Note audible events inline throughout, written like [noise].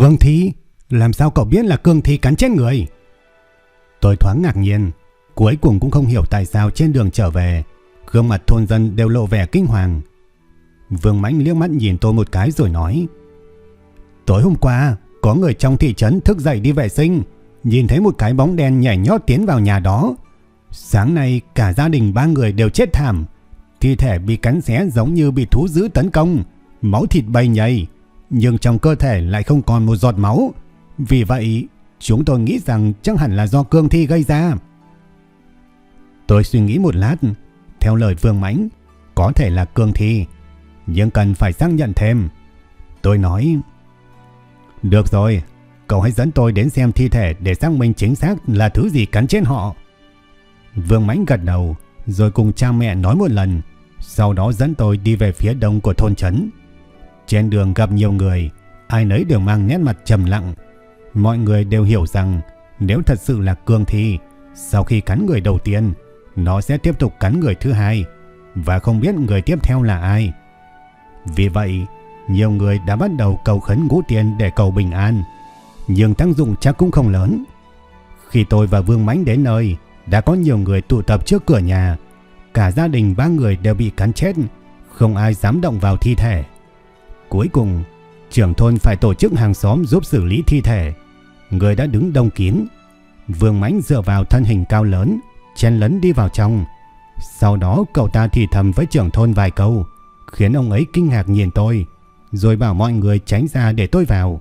Cương thi? Làm sao cậu biết là cương thi cắn chết người? Tôi thoáng ngạc nhiên. Cuối cùng cũng không hiểu tại sao trên đường trở về, gương mặt thôn dân đều lộ vẻ kinh hoàng. Vương Mãnh liếc mắt nhìn tôi một cái rồi nói. Tối hôm qua, có người trong thị trấn thức dậy đi vệ sinh, nhìn thấy một cái bóng đen nhảy nhót tiến vào nhà đó. Sáng nay cả gia đình ba người đều chết thảm. Thi thể bị cắn xé giống như bị thú dữ tấn công, máu thịt bay nhầy, nhưng trong cơ thể lại không còn một giọt máu. Vì vậy, chúng tôi nghĩ rằng chắc hẳn là do cương thi gây ra. Tôi suy nghĩ một lát, theo lời Vương Mãnh, có thể là cương thi, nhưng cần phải xác nhận thêm. Tôi nói, được rồi, cậu hãy dẫn tôi đến xem thi thể để xác minh chính xác là thứ gì cắn chết họ. Vương Mãnh gật đầu, rồi cùng cha mẹ nói một lần, sau đó dẫn tôi đi về phía đông của thôn trấn. Trên đường gặp nhiều người, ai nấy đều mang nét mặt trầm lặng. Mọi người đều hiểu rằng nếu thật sự là cương thi, sau khi cắn người đầu tiên, nó sẽ tiếp tục cắn người thứ hai và không biết người tiếp theo là ai. Vì vậy, nhiều người đã bắt đầu cầu khấn ngũ tiền để cầu bình an, nhưng tác dụng chắc cũng không lớn. Khi tôi và Vương Mãnh đến nơi, đã có nhiều người tụ tập trước cửa nhà. Cả gia đình ba người đều bị cắn chết, không ai dám động vào thi thể. Cuối cùng, trưởng thôn phải tổ chức hàng xóm giúp xử lý thi thể. Người đã đứng đông kín. Vương Mãnh dựa vào thân hình cao lớn, chen lấn đi vào trong. Sau đó cậu ta thì thầm với trưởng thôn vài câu, khiến ông ấy kinh ngạc nhìn tôi, rồi bảo mọi người tránh ra để tôi vào.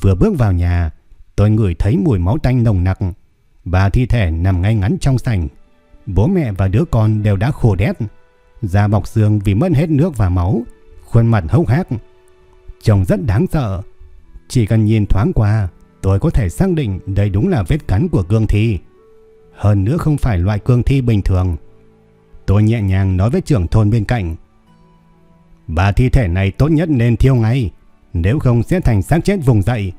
Vừa bước vào nhà, tôi ngửi thấy mùi máu tanh nồng nặc. Bà thi thể nằm ngay ngắn trong sảnh. Bố mẹ và đứa con đều đã khô đét. Da bọc xương vì mất hết nước và máu, khuôn mặt hốc hác. Trông rất đáng sợ. Chỉ cần nhìn thoáng qua, tôi có thể xác định đây đúng là vết cắn của cương thi. Hơn nữa không phải loại cương thi bình thường. Tôi nhẹ nhàng nói với trưởng thôn bên cạnh. Bà thi thể này tốt nhất nên thiêu ngay, nếu không sẽ thành xác chết vùng dậy.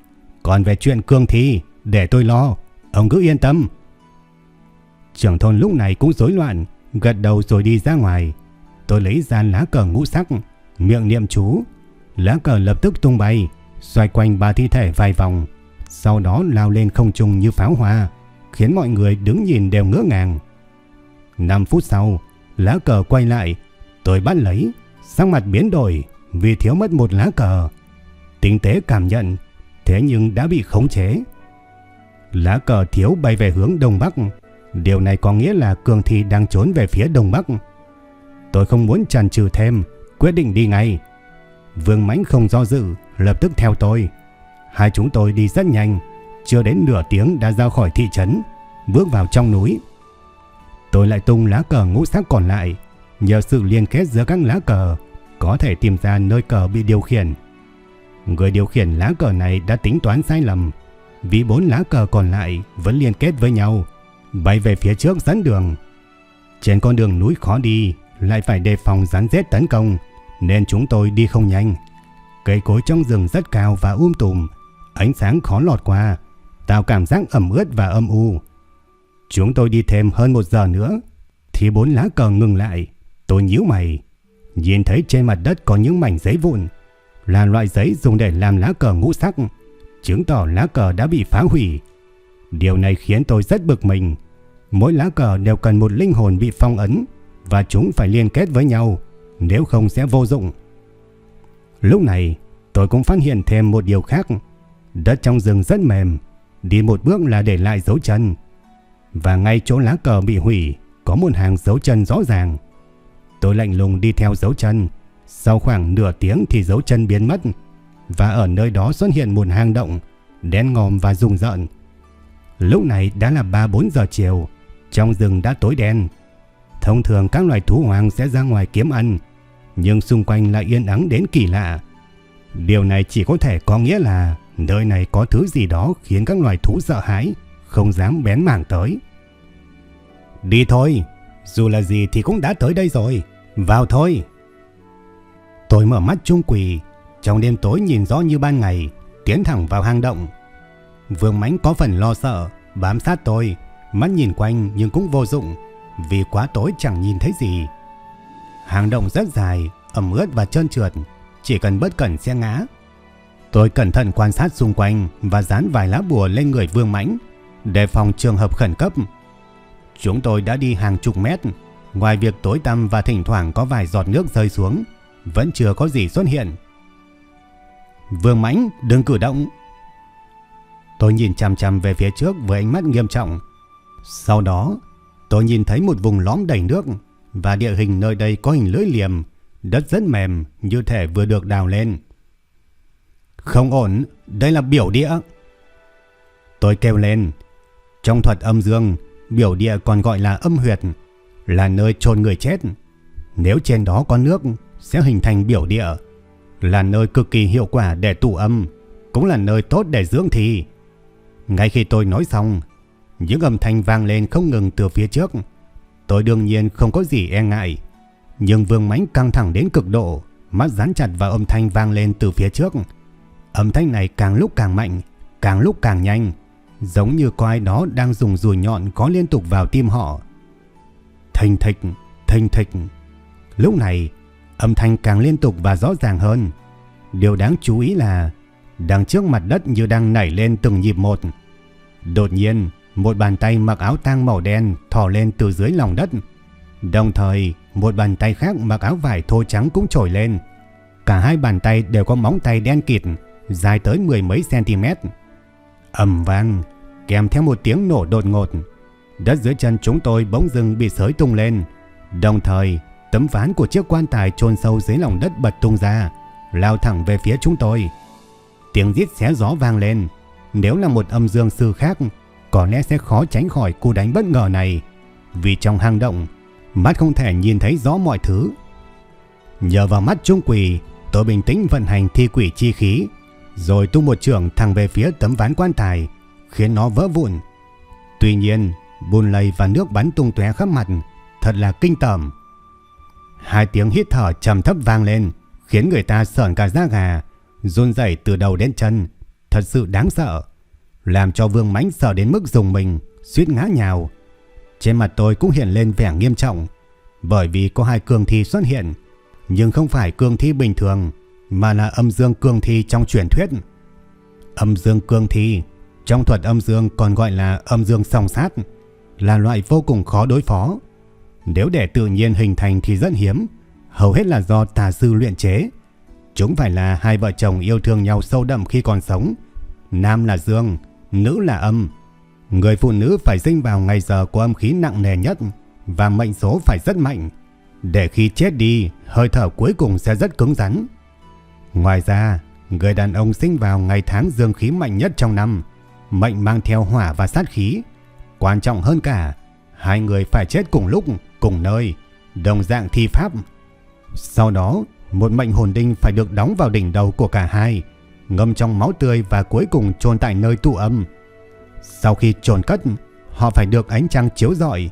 Còn về chuyện cương thi, để tôi lo, ông cứ yên tâm. Trưởng thôn lúc này cũng rối loạn, gật đầu rồi đi ra ngoài. Tôi lấy ra lá cờ ngũ sắc, miệng niệm chú, lá cờ lập tức tung bay, xoay quanh ba thi thể vài vòng, sau đó lao lên không trung như pháo hoa, khiến mọi người đứng nhìn đều ngỡ ngàng. 5 phút sau, lá cờ quay lại, tôi bắt lấy, sắc mặt biến đổi vì thiếu mất một lá cờ. Tinh tế cảm nhận, thế nhưng đã bị khống chế. Lá cờ thiếu bay về hướng đông bắc, điều này có nghĩa là cường thi đang trốn về phía đông bắc. Tôi không muốn chần chừ thêm, quyết định đi ngay. Vương Mãnh không do dự, lập tức theo tôi. Hai chúng tôi đi rất nhanh, chưa đến nửa tiếng đã ra khỏi thị trấn, bước vào trong núi. Tôi lại tung lá cờ ngũ sắc còn lại, nhờ sự liên kết giữa các lá cờ, có thể tìm ra nơi cờ bị điều khiển. Người điều khiển lá cờ này đã tính toán sai lầm, vì bốn lá cờ còn lại vẫn liên kết với nhau, bay về phía trước dẫn đường. Trên con đường núi khó đi, lại phải đề phòng rắn rết tấn công, nên chúng tôi đi không nhanh. Cây cối trong rừng rất cao và um tùm, Ánh sáng khó lọt qua, tạo cảm giác ẩm ướt và âm u. Chúng tôi đi thêm hơn một giờ nữa, thì bốn lá cờ ngừng lại. Tôi nhíu mày, nhìn thấy trên mặt đất có những mảnh giấy vụn, là loại giấy dùng để làm lá cờ ngũ sắc, chứng tỏ lá cờ đã bị phá hủy. Điều này khiến tôi rất bực mình. Mỗi lá cờ đều cần một linh hồn bị phong ấn và chúng phải liên kết với nhau, nếu không sẽ vô dụng. Lúc này, tôi cũng phát hiện thêm một điều khác. Đất trong rừng rất mềm, đi một bước là để lại dấu chân. Và ngay chỗ lá cờ bị hủy, có một hàng dấu chân rõ ràng. Tôi lạnh lùng đi theo dấu chân. Sau khoảng nửa tiếng thì dấu chân biến mất. Và ở nơi đó xuất hiện một hang động, đen ngòm và rùng rợn. Lúc này đã là 3-4 giờ chiều, trong rừng đã tối đen. Thông thường các loài thú hoang sẽ ra ngoài kiếm ăn, nhưng xung quanh lại yên ắng đến kỳ lạ. Điều này chỉ có thể có nghĩa là nơi này có thứ gì đó khiến các loài thú sợ hãi, không dám bén mảng tới. Đi thôi, dù là gì thì cũng đã tới đây rồi, vào thôi. Tôi mở mắt trung quỳ, trong đêm tối nhìn rõ như ban ngày, tiến thẳng vào hang động. Vương Mánh có phần lo sợ, bám sát tôi, mắt nhìn quanh nhưng cũng vô dụng, vì quá tối chẳng nhìn thấy gì. Hang động rất dài, ẩm ướt và trơn trượt, chỉ cần bất cẩn sẽ ngã. Tôi cẩn thận quan sát xung quanh và dán vài lá bùa lên người Vương Mãnh, đề phòng trường hợp khẩn cấp. Chúng tôi đã đi hàng chục mét, ngoài việc tối tăm và thỉnh thoảng có vài giọt nước rơi xuống, vẫn chưa có gì xuất hiện. Vương Mãnh, đừng cử động. Tôi nhìn chằm chằm về phía trước với ánh mắt nghiêm trọng. Sau đó, tôi nhìn thấy một vùng lõm đầy nước và địa hình nơi đây có hình lưỡi liềm, đất rất mềm như thể vừa được đào lên. Không ổn, đây là biểu địa. Tôi kêu lên. Trong thuật âm dương, biểu địa còn gọi là âm huyệt, là nơi chôn người chết. Nếu trên đó có nước, sẽ hình thành biểu địa, là nơi cực kỳ hiệu quả để tụ âm, cũng là nơi tốt để dưỡng thi. Ngay khi tôi nói xong, những âm thanh vang lên không ngừng từ phía trước. Tôi đương nhiên không có gì e ngại, nhưng Vương Mãnh căng thẳng đến cực độ, mắt dán chặt vào âm thanh vang lên từ phía trước. Âm thanh này càng lúc càng mạnh, càng lúc càng nhanh, giống như có ai đó đang dùng dùi nhọn có liên tục vào tim họ. Thình thịch, thình thịch. Lúc này, âm thanh càng liên tục và rõ ràng hơn. Điều đáng chú ý là đằng trước mặt đất như đang nảy lên từng nhịp một. Đột nhiên, một bàn tay mặc áo tang màu đen thò lên từ dưới lòng đất. Đồng thời, một bàn tay khác mặc áo vải thô trắng cũng trồi lên. Cả hai bàn tay đều có móng tay đen kịt, dài tới mười mấy cm. ầm vang, kèm theo một tiếng nổ đột ngột. Đất dưới chân chúng tôi bỗng dưng bị sới tung lên. Đồng thời, tấm ván của chiếc quan tài chôn sâu dưới lòng đất bật tung ra, lao thẳng về phía chúng tôi. Tiếng rít xé gió vang lên. Nếu là một âm dương sư khác, có lẽ sẽ khó tránh khỏi cú đánh bất ngờ này. Vì trong hang động, mắt không thể nhìn thấy rõ mọi thứ. Nhờ vào mắt trung quỷ, tôi bình tĩnh vận hành thi quỷ chi khí, rồi tung một trường thẳng về phía tấm ván quan tài, khiến nó vỡ vụn. Tuy nhiên, bùn lầy và nước bắn tung tóe khắp mặt, thật là kinh tởm. Hai tiếng hít thở trầm thấp vang lên, khiến người ta sởn cả da gà, run rẩy từ đầu đến chân, thật sự đáng sợ, làm cho Vương Mãnh sợ đến mức dùng mình, suýt ngã nhào. Trên mặt tôi cũng hiện lên vẻ nghiêm trọng, bởi vì có hai cương thi xuất hiện, nhưng không phải cương thi bình thường, mà là âm dương cương thi trong truyền thuyết. Âm dương cương thi, trong thuật âm dương còn gọi là âm dương song sát, là loại vô cùng khó đối phó. Nếu để tự nhiên hình thành thì rất hiếm, hầu hết là do tà sư luyện chế. Chúng phải là hai vợ chồng yêu thương nhau sâu đậm khi còn sống. Nam là dương, nữ là âm. Người phụ nữ phải sinh vào ngày giờ của âm khí nặng nề nhất và mệnh số phải rất mạnh. Để khi chết đi, hơi thở cuối cùng sẽ rất cứng rắn. Ngoài ra, người đàn ông sinh vào ngày tháng dương khí mạnh nhất trong năm, mệnh mang theo hỏa và sát khí. Quan trọng hơn cả, hai người phải chết cùng lúc, cùng nơi, đồng dạng thi pháp. Sau đó, một mệnh hồn đinh phải được đóng vào đỉnh đầu của cả hai, ngâm trong máu tươi và cuối cùng chôn tại nơi tụ âm. Sau khi chôn cất, họ phải được ánh trăng chiếu rọi.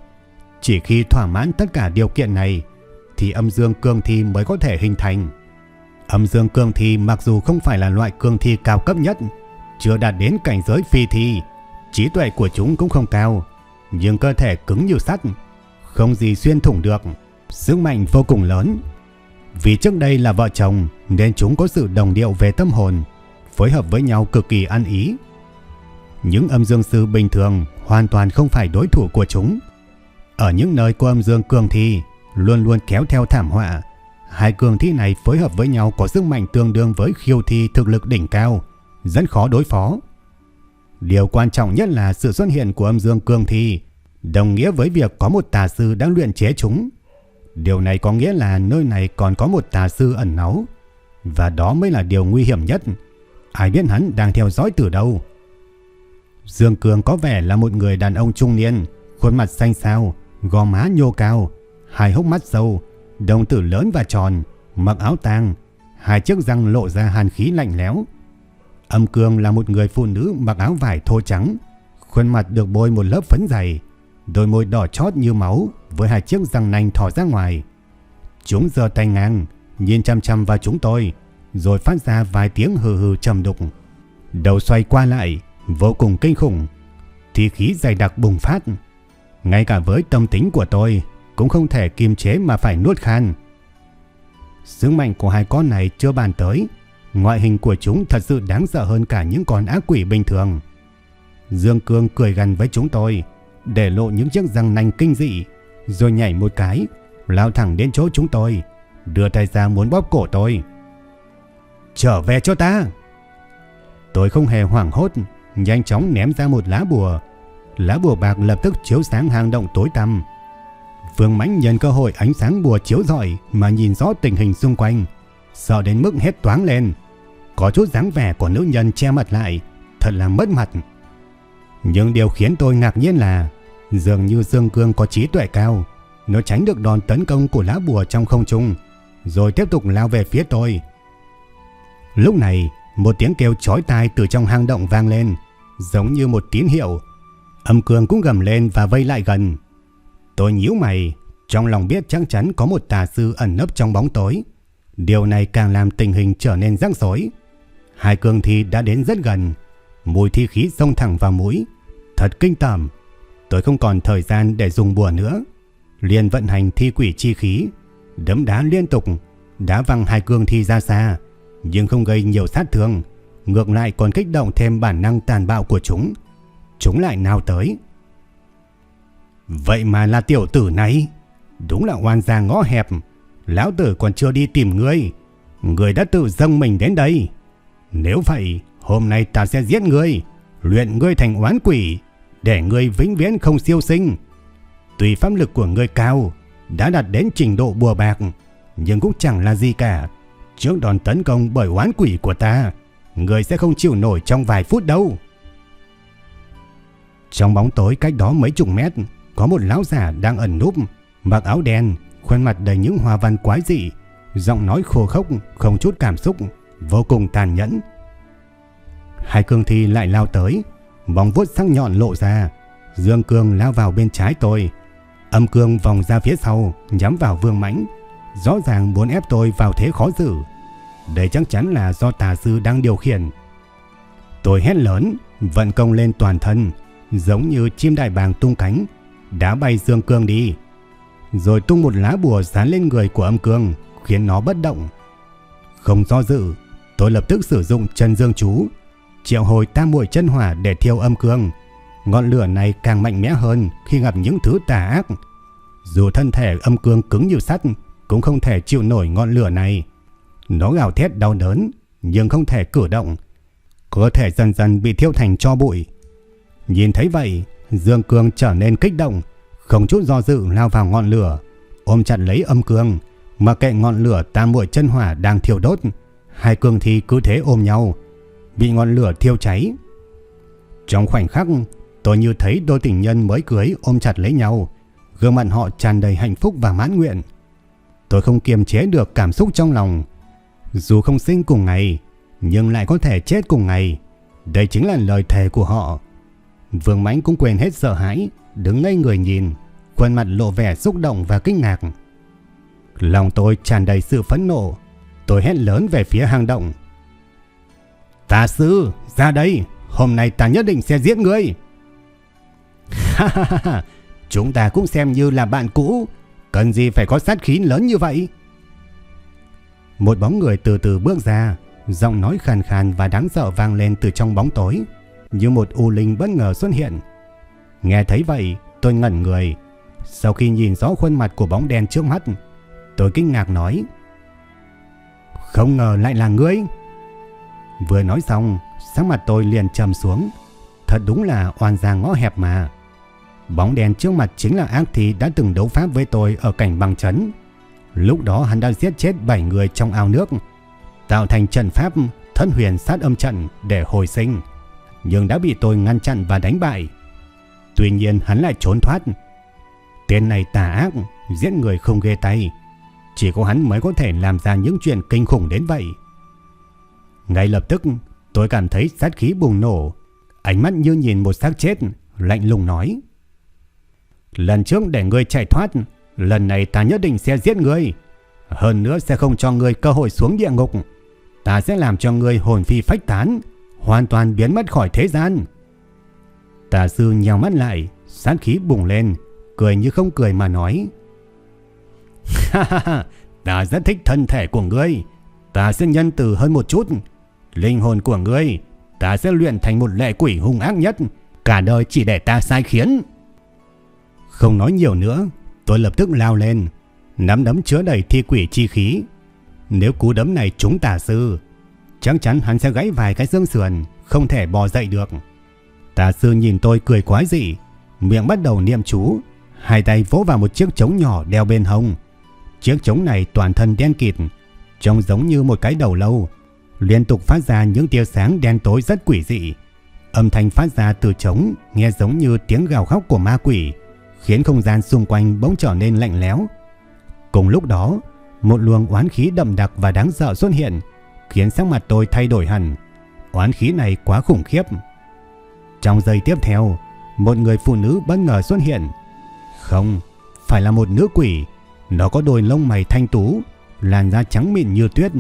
Chỉ khi thỏa mãn tất cả điều kiện này, thì âm dương cương thi mới có thể hình thành. Âm dương cương thi mặc dù không phải là loại cương thi cao cấp nhất, chưa đạt đến cảnh giới phi thi, trí tuệ của chúng cũng không cao, nhưng cơ thể cứng như sắt, không gì xuyên thủng được, sức mạnh vô cùng lớn. Vì trước đây là vợ chồng nên chúng có sự đồng điệu về tâm hồn, phối hợp với nhau cực kỳ ăn ý. Những âm dương sư bình thường hoàn toàn không phải đối thủ của chúng. Ở những nơi có âm dương cường thi luôn luôn kéo theo thảm họa. Hai cường thi này phối hợp với nhau có sức mạnh tương đương với khiêu thi thực lực đỉnh cao, rất khó đối phó. Điều quan trọng nhất là sự xuất hiện của âm dương cường thi đồng nghĩa với việc có một tà sư đang luyện chế chúng. Điều này có nghĩa là nơi này còn có một tà sư ẩn náu. Và đó mới là điều nguy hiểm nhất. Ai biết hắn đang theo dõi từ đâu. Dương Cường có vẻ là một người đàn ông trung niên, khuôn mặt xanh xao, gò má nhô cao, hai hốc mắt sâu, đồng tử lớn và tròn, mặc áo tang, hai chiếc răng lộ ra hàn khí lạnh lẽo. Âm Cường là một người phụ nữ mặc áo vải thô trắng, khuôn mặt được bôi một lớp phấn dày, đôi môi đỏ chót như máu với hai chiếc răng nanh thò ra ngoài. Chúng giờ tay ngang, nhìn chăm chăm vào chúng tôi, rồi phát ra vài tiếng hừ hừ trầm đục. Đầu xoay qua lại, vô cùng kinh khủng, thì khí dày đặc bùng phát. Ngay cả với tâm tính của tôi, cũng không thể kiềm chế mà phải nuốt khan. Sức mạnh của hai con này chưa bàn tới, ngoại hình của chúng thật sự đáng sợ hơn cả những con ác quỷ bình thường. Dương Cương cười gần với chúng tôi, để lộ những chiếc răng nanh kinh dị, rồi nhảy một cái, lao thẳng đến chỗ chúng tôi, đưa tay ra muốn bóp cổ tôi. Trở về cho ta! Tôi không hề hoảng hốt, nhanh chóng ném ra một lá bùa. Lá bùa bạc lập tức chiếu sáng hang động tối tăm. Vương Mãnh nhân cơ hội ánh sáng bùa chiếu rọi mà nhìn rõ tình hình xung quanh, sợ đến mức hết toáng lên. Có chút dáng vẻ của nữ nhân che mặt lại, thật là mất mặt. Nhưng điều khiến tôi ngạc nhiên là dường như Dương Cương có trí tuệ cao, nó tránh được đòn tấn công của lá bùa trong không trung, rồi tiếp tục lao về phía tôi. Lúc này, một tiếng kêu chói tai từ trong hang động vang lên, giống như một tín hiệu. Âm cường cũng gầm lên và vây lại gần. Tôi nhíu mày, trong lòng biết chắc chắn có một tà sư ẩn nấp trong bóng tối. Điều này càng làm tình hình trở nên rắc rối. Hai cường thi đã đến rất gần, mùi thi khí xông thẳng vào mũi, thật kinh tởm. Tôi không còn thời gian để dùng bùa nữa, liền vận hành thi quỷ chi khí, đấm đá liên tục, đá văng hai cương thi ra xa, nhưng không gây nhiều sát thương, ngược lại còn kích động thêm bản năng tàn bạo của chúng. Chúng lại nào tới. Vậy mà là tiểu tử này, đúng là oan gia ngõ hẹp, lão tử còn chưa đi tìm ngươi, ngươi đã tự dâng mình đến đây. Nếu vậy, hôm nay ta sẽ giết ngươi, luyện ngươi thành oán quỷ, để ngươi vĩnh viễn không siêu sinh. Tuy pháp lực của ngươi cao, đã đạt đến trình độ bùa bạc, nhưng cũng chẳng là gì cả. Trước đòn tấn công bởi oán quỷ của ta, ngươi sẽ không chịu nổi trong vài phút đâu. Trong bóng tối cách đó mấy chục mét, có một lão giả đang ẩn núp, mặc áo đen, khuôn mặt đầy những hoa văn quái dị, giọng nói khô khốc, không chút cảm xúc, vô cùng tàn nhẫn. Hai cương thi lại lao tới, bóng vuốt sắc nhọn lộ ra, Dương Cương lao vào bên trái tôi, âm cương vòng ra phía sau, nhắm vào Vương Mãnh, rõ ràng muốn ép tôi vào thế khó xử. Đây chắc chắn là do tà sư đang điều khiển. Tôi hét lớn, vận công lên toàn thân, giống như chim đại bàng tung cánh, đá bay Dương Cương đi. Rồi tung một lá bùa dán lên người của âm cương, khiến nó bất động. Không do dự, tôi lập tức sử dụng chân dương chú, triệu hồi tam muội chân hỏa để thiêu âm cương. Ngọn lửa này càng mạnh mẽ hơn khi gặp những thứ tà ác. Dù thân thể âm cương cứng như sắt, cũng không thể chịu nổi ngọn lửa này. Nó gào thét đau đớn, nhưng không thể cử động. Cơ thể dần dần bị thiêu thành cho bụi. Nhìn thấy vậy, Dương Cương trở nên kích động, không chút do dự lao vào ngọn lửa, ôm chặt lấy âm cương, mà kệ ngọn lửa tam muội chân hỏa đang thiêu đốt. Hai cương thi cứ thế ôm nhau, bị ngọn lửa thiêu cháy. Trong khoảnh khắc, tôi như thấy đôi tình nhân mới cưới ôm chặt lấy nhau, gương mặt họ tràn đầy hạnh phúc và mãn nguyện. Tôi không kiềm chế được cảm xúc trong lòng. Dù không sinh cùng ngày, nhưng lại có thể chết cùng ngày. Đây chính là lời thề của họ. Vương Mãnh cũng quên hết sợ hãi, đứng ngây người nhìn, khuôn mặt lộ vẻ xúc động và kinh ngạc. Lòng tôi tràn đầy sự phẫn nộ, tôi hét lớn về phía hang động. Tà sư, ra đây, hôm nay ta nhất định sẽ giết ngươi. [laughs] Ha ha ha, chúng ta cũng xem như là bạn cũ, cần gì phải có sát khí lớn như vậy? Một bóng người từ từ bước ra, giọng nói khàn khàn và đáng sợ vang lên từ trong bóng tối, như một u linh bất ngờ xuất hiện. Nghe thấy vậy, tôi ngẩn người. Sau khi nhìn rõ khuôn mặt của bóng đen trước mắt, tôi kinh ngạc nói: "Không ngờ lại là ngươi." Vừa nói xong, sắc mặt tôi liền trầm xuống. Thật đúng là oan gia ngõ hẹp mà. Bóng đen trước mặt chính là ác thi đã từng đấu pháp với tôi ở cảnh băng chấn. Lúc đó hắn đã giết chết 7 người trong ao nước, tạo thành trận pháp thân huyền sát âm trận để hồi sinh, nhưng đã bị tôi ngăn chặn và đánh bại. Tuy nhiên hắn lại trốn thoát. Tên này tà ác, giết người không ghê tay. Chỉ có hắn mới có thể làm ra những chuyện kinh khủng đến vậy. Ngay lập tức, tôi cảm thấy sát khí bùng nổ. Ánh mắt như nhìn một xác chết, lạnh lùng nói. Lần trước để ngươi chạy thoát, lần này ta nhất định sẽ giết ngươi. Hơn nữa sẽ không cho ngươi cơ hội xuống địa ngục. Ta sẽ làm cho ngươi hồn phi phách tán, hoàn toàn biến mất khỏi thế gian. Tà sư nhào mắt lại, sát khí bùng lên, cười như không cười mà nói. [laughs] Ha ha ha, ta rất thích thân thể của ngươi. Ta sẽ nhân từ hơn một chút. Linh hồn của ngươi, ta sẽ luyện thành một lệ quỷ hung ác nhất, cả đời chỉ để ta sai khiến. Không nói nhiều nữa, tôi lập tức lao lên, nắm đấm chứa đầy thi quỷ chi khí. Nếu cú đấm này trúng tà sư, chắc chắn hắn sẽ gãy vài cái xương sườn, không thể bò dậy được. Tà sư nhìn tôi cười quái dị, miệng bắt đầu niệm chú, hai tay vỗ vào một chiếc trống nhỏ đeo bên hông. Chiếc trống này toàn thân đen kịt, trông giống như một cái đầu lâu, liên tục phát ra những tia sáng đen tối rất quỷ dị. Âm thanh phát ra từ trống nghe giống như tiếng gào khóc của ma quỷ, khiến không gian xung quanh bỗng trở nên lạnh lẽo. Cùng lúc đó, một luồng oán khí đậm đặc và đáng sợ xuất hiện, khiến sắc mặt tôi thay đổi hẳn. Oán khí này quá khủng khiếp. Trong giây tiếp theo, một người phụ nữ bất ngờ xuất hiện. Không, phải là một nữ quỷ. Nó có đôi lông mày thanh tú, làn da trắng mịn như tuyết,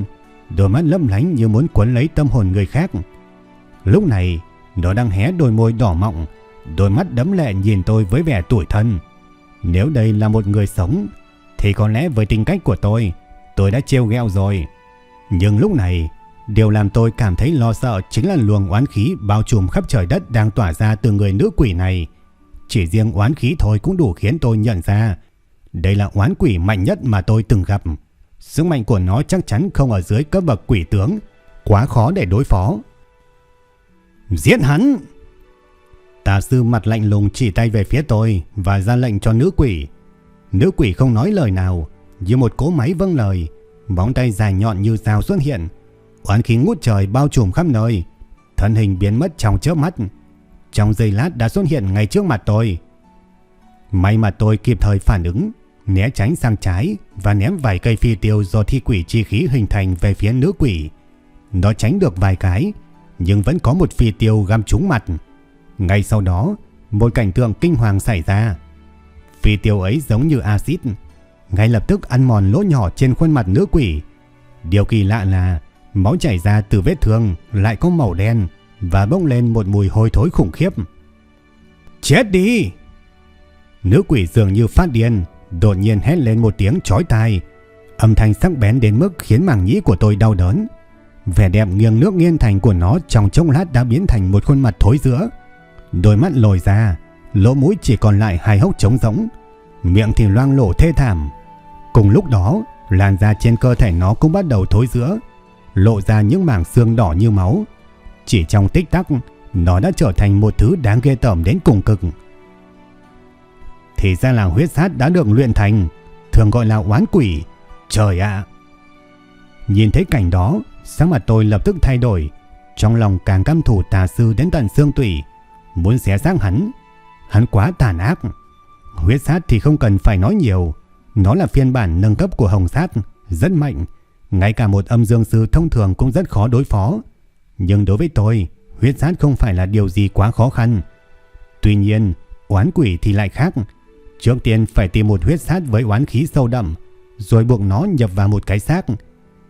đôi mắt lấp lánh như muốn cuốn lấy tâm hồn người khác. Lúc này, nó đang hé đôi môi đỏ mọng, đôi mắt đấm lệ nhìn tôi với vẻ tủi thân. Nếu đây là một người sống, thì có lẽ với tính cách của tôi, tôi đã trêu gheo rồi. Nhưng lúc này, điều làm tôi cảm thấy lo sợ chính là luồng oán khí bao trùm khắp trời đất đang tỏa ra từ người nữ quỷ này. Chỉ riêng oán khí thôi cũng đủ khiến tôi nhận ra, đây là oán quỷ mạnh nhất mà tôi từng gặp. Sức mạnh của nó chắc chắn không ở dưới cấp bậc quỷ tướng, quá khó để đối phó. Giết hắn! Tà sư mặt lạnh lùng chỉ tay về phía tôi và ra lệnh cho nữ quỷ. Nữ quỷ không nói lời nào, như một cỗ máy vâng lời, bóng tay dài nhọn như dao xuất hiện. Oán khí ngút trời bao trùm khắp nơi, thân hình biến mất trong chớp mắt. Trong giây lát đã xuất hiện ngay trước mặt tôi. May mà tôi kịp thời phản ứng, né tránh sang trái và ném vài cây phi tiêu do thi quỷ chi khí hình thành về phía nữ quỷ. Nó tránh được vài cái, nhưng vẫn có một phi tiêu găm trúng mặt. Ngay sau đó, một cảnh tượng kinh hoàng xảy ra. Phi tiêu ấy giống như axit, ngay lập tức ăn mòn lỗ nhỏ trên khuôn mặt nữ quỷ. Điều kỳ lạ là máu chảy ra từ vết thương lại có màu đen và bốc lên một mùi hôi thối khủng khiếp. Chết đi! Nữ quỷ dường như phát điên, đột nhiên hét lên một tiếng chói tai. Âm thanh sắc bén đến mức khiến màng nhĩ của tôi đau đớn. Vẻ đẹp nghiêng nước nghiêng thành của nó trong chốc lát đã biến thành một khuôn mặt thối giữa. Đôi mắt lồi ra, lỗ mũi chỉ còn lại hai hốc trống rỗng, miệng thì loang lổ thê thảm. Cùng lúc đó, làn da trên cơ thể nó cũng bắt đầu thối giữa, lộ ra những mảng xương đỏ như máu. Chỉ trong tích tắc, nó đã trở thành một thứ đáng ghê tởm đến cùng cực. Thì ra là huyết sát đã được luyện thành, thường gọi là oán quỷ. Trời ạ! Nhìn thấy cảnh đó, sắc mặt tôi lập tức thay đổi, trong lòng càng căm thù tà sư đến tận xương tủy, muốn xé xác hắn. Hắn quá tàn ác. Huyết sát thì không cần phải nói nhiều, nó là phiên bản nâng cấp của hồng sát, rất mạnh, ngay cả một âm dương sư thông thường cũng rất khó đối phó. Nhưng đối với tôi, huyết sát không phải là điều gì quá khó khăn. Tuy nhiên, oán quỷ thì lại khác. Trước tiên phải tìm một huyết sát với oán khí sâu đậm, rồi buộc nó nhập vào một cái xác.